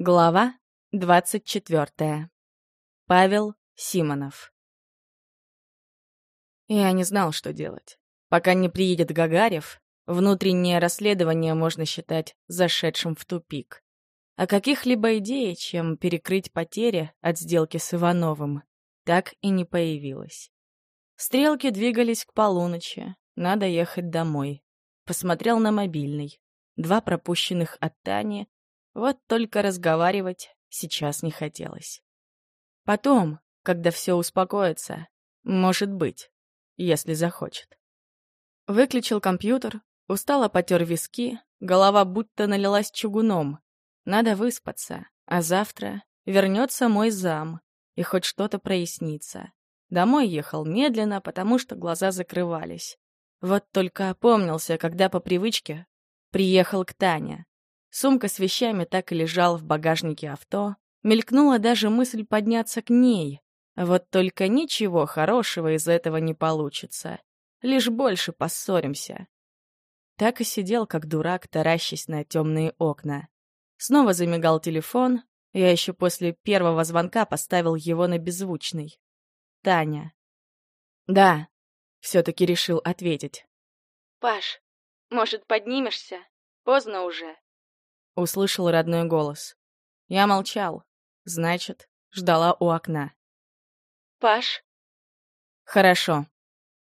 Глава 24. Павел Симонов. Я не знал, что делать. Пока не приедет Гагарев, внутреннее расследование можно считать зашедшим в тупик. А каких-либо идей, чем перекрыть потери от сделки с Ивановым, так и не появилось. Стрелки двигались к полуночи, надо ехать домой. Посмотрел на мобильный. Два пропущенных от Тани, вот только разговаривать сейчас не хотелось. Потом, когда все успокоится, может быть, если захочет. Выключил компьютер, устало потер виски, голова будто налилась чугуном. Надо выспаться, а завтра вернется мой зам, и хоть что-то прояснится. Домой ехал медленно, потому что глаза закрывались. Вот только опомнился, когда по привычке приехал к Тане. Сумка с вещами так и лежала в багажнике авто. Мелькнула даже мысль подняться к ней. Вот только ничего хорошего из этого не получится. Лишь больше поссоримся. Так и сидел, как дурак, таращась на темные окна. Снова замигал телефон. Я еще после первого звонка поставил его на беззвучный. Таня. «Да», — все-таки решил ответить. «Паш, может, поднимешься? Поздно уже» услышал родной голос. Я молчал. Значит, ждала у окна. «Паш?» «Хорошо.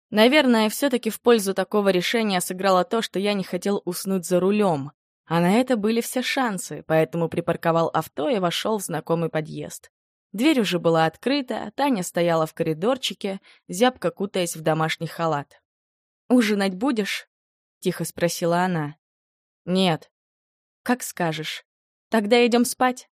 Наверное, все-таки в пользу такого решения сыграло то, что я не хотел уснуть за рулем, а на это были все шансы, поэтому припарковал авто и вошел в знакомый подъезд. Дверь уже была открыта, Таня стояла в коридорчике, зябко кутаясь в домашний халат. «Ужинать будешь?» — тихо спросила она. «Нет», как скажешь. Тогда идем спать.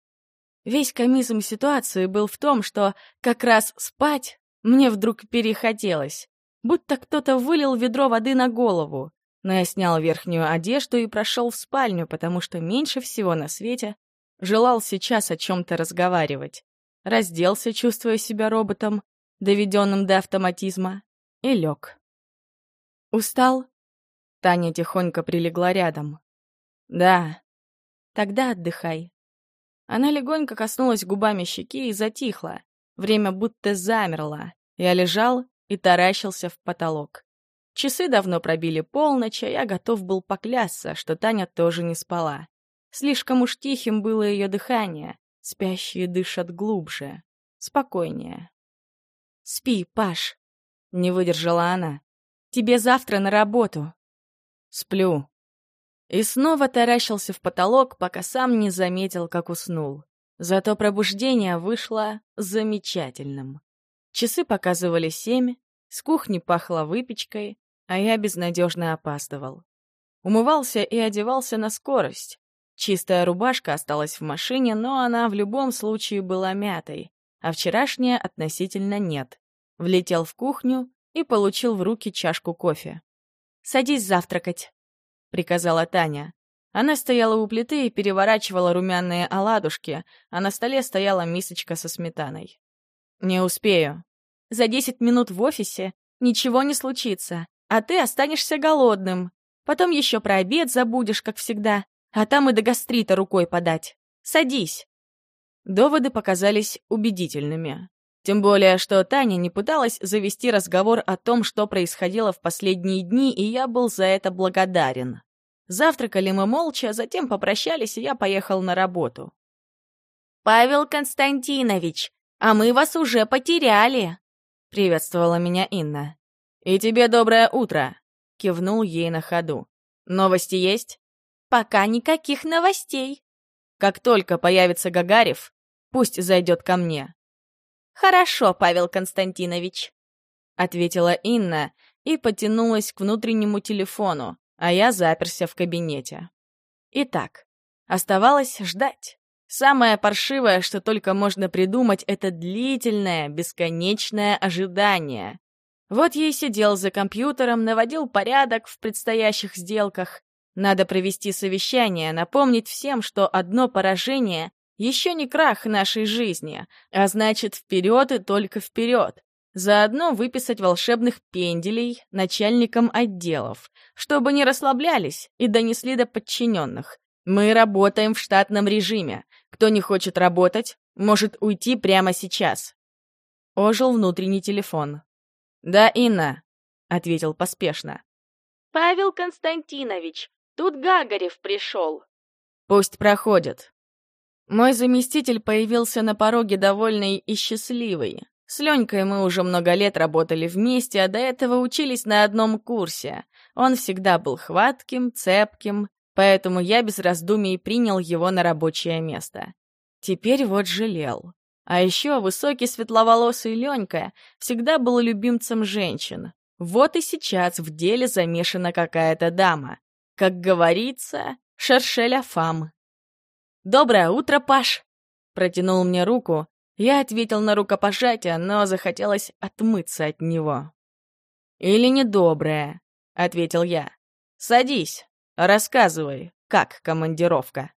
Весь комизм ситуации был в том, что как раз спать мне вдруг перехотелось. Будто кто-то вылил ведро воды на голову. Но я снял верхнюю одежду и прошел в спальню, потому что меньше всего на свете желал сейчас о чем-то разговаривать. Разделся, чувствуя себя роботом, доведенным до автоматизма, и лег. «Устал?» Таня тихонько прилегла рядом. «Да», Тогда отдыхай». Она легонько коснулась губами щеки и затихла. Время будто замерло. Я лежал и таращился в потолок. Часы давно пробили полночь, а я готов был поклясться, что Таня тоже не спала. Слишком уж тихим было ее дыхание. Спящие дышат глубже, спокойнее. «Спи, Паш», — не выдержала она. «Тебе завтра на работу». «Сплю», и снова таращился в потолок, пока сам не заметил, как уснул. Зато пробуждение вышло замечательным. Часы показывали семь, с кухни пахло выпечкой, а я безнадежно опаздывал. Умывался и одевался на скорость. Чистая рубашка осталась в машине, но она в любом случае была мятой, а вчерашняя относительно нет. Влетел в кухню и получил в руки чашку кофе. «Садись завтракать», — приказала Таня. Она стояла у плиты и переворачивала румяные оладушки, а на столе стояла мисочка со сметаной. «Не успею. За десять минут в офисе ничего не случится, а ты останешься голодным. Потом еще про обед забудешь, как всегда, а там и до гастрита рукой подать. Садись». Доводы показались убедительными. Тем более, что Таня не пыталась завести разговор о том, что происходило в последние дни, и я был за это благодарен. Завтракали мы молча, затем попрощались, и я поехал на работу. «Павел Константинович, а мы вас уже потеряли!» — приветствовала меня Инна. «И тебе доброе утро!» — кивнул ей на ходу. «Новости есть?» «Пока никаких новостей». «Как только появится Гагарев, пусть зайдет ко мне». «Хорошо, Павел Константинович», — ответила Инна и потянулась к внутреннему телефону, а я заперся в кабинете. Итак, оставалось ждать. Самое паршивое, что только можно придумать, это длительное, бесконечное ожидание. Вот я и сидел за компьютером, наводил порядок в предстоящих сделках. Надо провести совещание, напомнить всем, что одно поражение еще не крах нашей жизни, а значит, вперед и только вперед. Заодно выписать волшебных пенделей начальникам отделов, чтобы не расслаблялись и донесли до подчиненных. Мы работаем в штатном режиме. Кто не хочет работать, может уйти прямо сейчас. Ожил внутренний телефон. «Да, Инна», — ответил поспешно. «Павел Константинович, тут Гагарев пришел». «Пусть проходит». Мой заместитель появился на пороге довольный и счастливый. С Ленькой мы уже много лет работали вместе, а до этого учились на одном курсе. Он всегда был хватким, цепким, поэтому я без раздумий принял его на рабочее место. Теперь вот жалел. А еще высокий светловолосый Ленька всегда был любимцем женщин. Вот и сейчас в деле замешана какая-то дама. Как говорится, шершеля фам. «Доброе утро, Паш!» Протянул мне руку. Я ответил на рукопожатие, но захотелось отмыться от него. «Или недоброе», — ответил я. «Садись, рассказывай, как командировка?»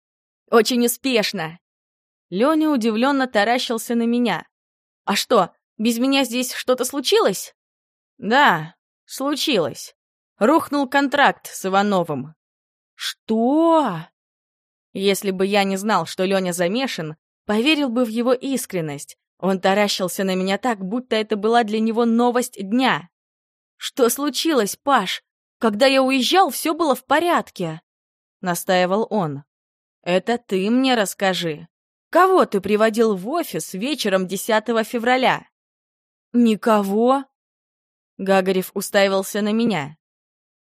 «Очень успешно!» Леня удивленно таращился на меня. «А что, без меня здесь что-то случилось?» «Да, случилось. Рухнул контракт с Ивановым». «Что?» Если бы я не знал, что Леня замешан, поверил бы в его искренность. Он таращился на меня так, будто это была для него новость дня. «Что случилось, Паш? Когда я уезжал, все было в порядке», — настаивал он. «Это ты мне расскажи. Кого ты приводил в офис вечером 10 февраля?» «Никого». Гагарев уставился на меня.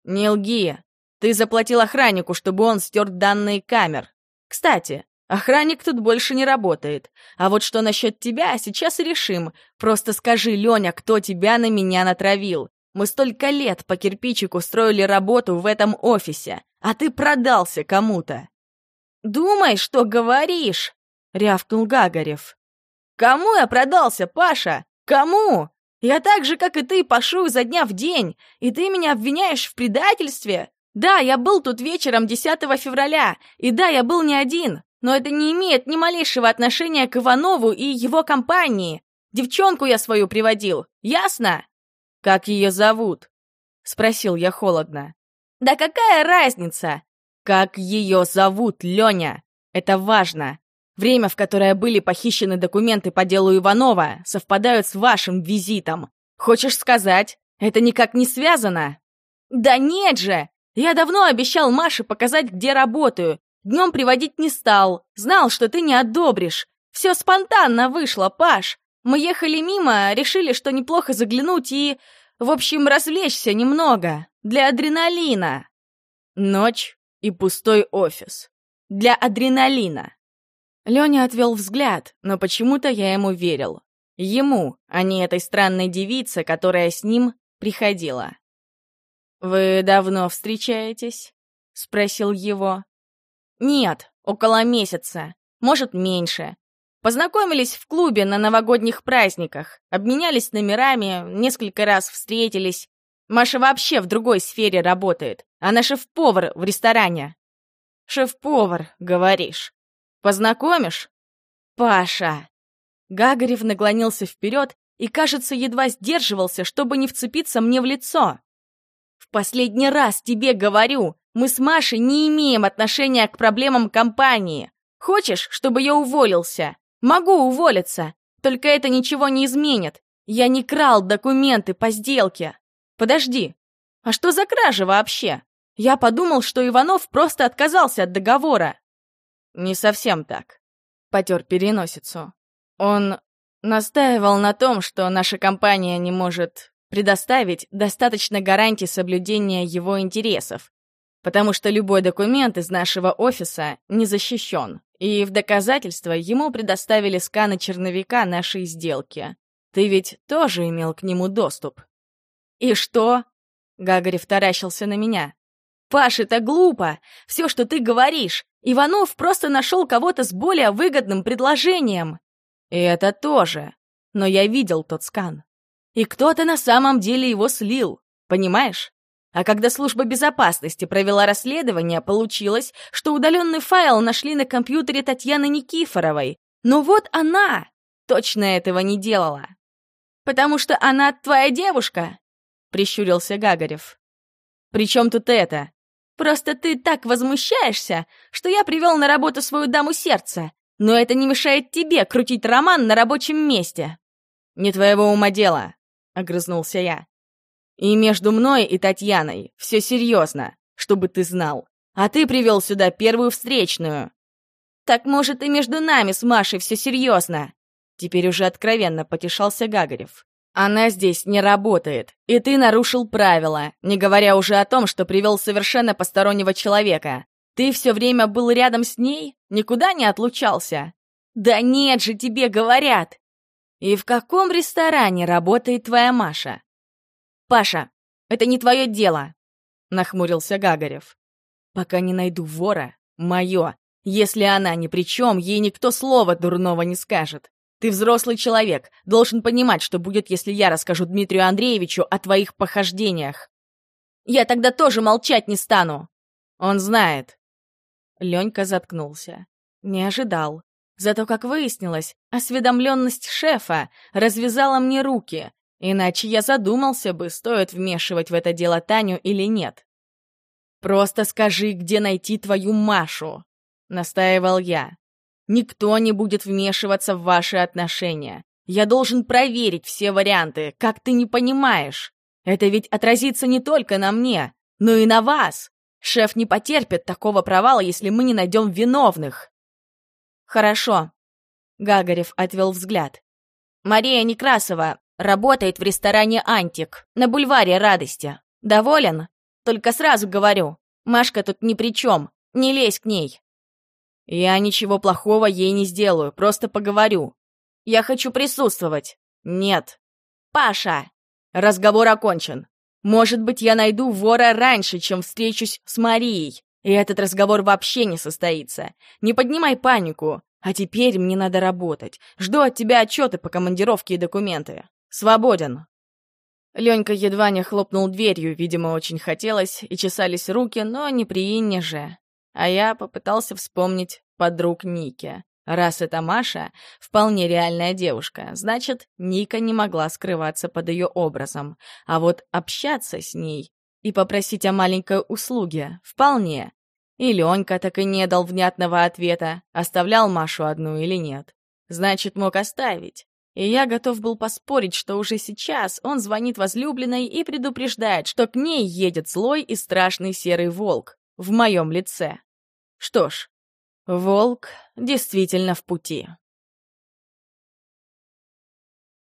«Не лги. Ты заплатил охраннику, чтобы он стер данные камер. Кстати, охранник тут больше не работает. А вот что насчет тебя, сейчас и решим. Просто скажи, Леня, кто тебя на меня натравил. Мы столько лет по кирпичику строили работу в этом офисе, а ты продался кому-то. «Думай, что говоришь!» — рявкнул Гагарев. «Кому я продался, Паша? Кому? Я так же, как и ты, пашу изо дня в день, и ты меня обвиняешь в предательстве? Да, я был тут вечером 10 февраля, и да, я был не один, но это не имеет ни малейшего отношения к Иванову и его компании. Девчонку я свою приводил, ясно? Как ее зовут? Спросил я холодно. Да какая разница? Как ее зовут, Леня? Это важно. Время, в которое были похищены документы по делу Иванова, совпадают с вашим визитом. Хочешь сказать, это никак не связано? Да нет же! Я давно обещал Маше показать, где работаю. Днем приводить не стал. Знал, что ты не одобришь. Все спонтанно вышло, Паш. Мы ехали мимо, решили, что неплохо заглянуть и... В общем, развлечься немного. Для адреналина. Ночь и пустой офис. Для адреналина. Леня отвел взгляд, но почему-то я ему верил. Ему, а не этой странной девице, которая с ним приходила. «Вы давно встречаетесь?» — спросил его. «Нет, около месяца, может, меньше. Познакомились в клубе на новогодних праздниках, обменялись номерами, несколько раз встретились. Маша вообще в другой сфере работает. Она шеф-повар в ресторане». «Шеф-повар, говоришь. Познакомишь?» «Паша!» Гагарев наклонился вперед и, кажется, едва сдерживался, чтобы не вцепиться мне в лицо. В последний раз тебе говорю, мы с Машей не имеем отношения к проблемам компании. Хочешь, чтобы я уволился? Могу уволиться. Только это ничего не изменит. Я не крал документы по сделке. Подожди, а что за кража вообще? Я подумал, что Иванов просто отказался от договора. Не совсем так. Потер переносицу. Он настаивал на том, что наша компания не может предоставить достаточно гарантий соблюдения его интересов, потому что любой документ из нашего офиса не защищен, и в доказательство ему предоставили сканы черновика нашей сделки. Ты ведь тоже имел к нему доступ. «И что?» — Гагарев таращился на меня. «Паш, это глупо! Все, что ты говоришь! Иванов просто нашел кого-то с более выгодным предложением!» «И это тоже! Но я видел тот скан. И кто-то на самом деле его слил, понимаешь? А когда служба безопасности провела расследование, получилось, что удаленный файл нашли на компьютере Татьяны Никифоровой. Но вот она точно этого не делала. «Потому что она твоя девушка?» — прищурился Гагарев. «При чем тут это? Просто ты так возмущаешься, что я привел на работу свою даму сердца. но это не мешает тебе крутить роман на рабочем месте. Не твоего ума дело, огрызнулся я. И между мной и Татьяной все серьезно, чтобы ты знал. А ты привел сюда первую встречную. Так может и между нами с Машей все серьезно. Теперь уже откровенно потешался Гагарев. Она здесь не работает, и ты нарушил правила, не говоря уже о том, что привел совершенно постороннего человека. Ты все время был рядом с ней, никуда не отлучался. Да нет же, тебе говорят. И в каком ресторане работает твоя Маша? Паша, это не твое дело, нахмурился Гагарев. Пока не найду вора, мое. Если она ни при чем, ей никто слова дурного не скажет. Ты взрослый человек, должен понимать, что будет, если я расскажу Дмитрию Андреевичу о твоих похождениях. Я тогда тоже молчать не стану. Он знает. Ленька заткнулся. Не ожидал. Зато, как выяснилось, осведомленность шефа развязала мне руки, иначе я задумался бы, стоит вмешивать в это дело Таню или нет. «Просто скажи, где найти твою Машу», — настаивал я. Никто не будет вмешиваться в ваши отношения. Я должен проверить все варианты, как ты не понимаешь. Это ведь отразится не только на мне, но и на вас. Шеф не потерпит такого провала, если мы не найдем виновных. Хорошо. Гагарев отвел взгляд. Мария Некрасова работает в ресторане «Антик» на бульваре Радости. Доволен? Только сразу говорю, Машка тут ни при чем. Не лезь к ней. Я ничего плохого ей не сделаю, просто поговорю. Я хочу присутствовать. Нет. Паша! Разговор окончен. Может быть, я найду вора раньше, чем встречусь с Марией. И этот разговор вообще не состоится. Не поднимай панику. А теперь мне надо работать. Жду от тебя отчеты по командировке и документы. Свободен. Ленька едва не хлопнул дверью, видимо, очень хотелось, и чесались руки, но не при Инне же. А я попытался вспомнить подруг Ники. Раз это Маша, вполне реальная девушка, значит, Ника не могла скрываться под ее образом. А вот общаться с ней и попросить о маленькой услуге — вполне. И Ленька так и не дал внятного ответа, оставлял Машу одну или нет. Значит, мог оставить. И я готов был поспорить, что уже сейчас он звонит возлюбленной и предупреждает, что к ней едет злой и страшный серый волк в моем лице. Что ж, волк действительно в пути.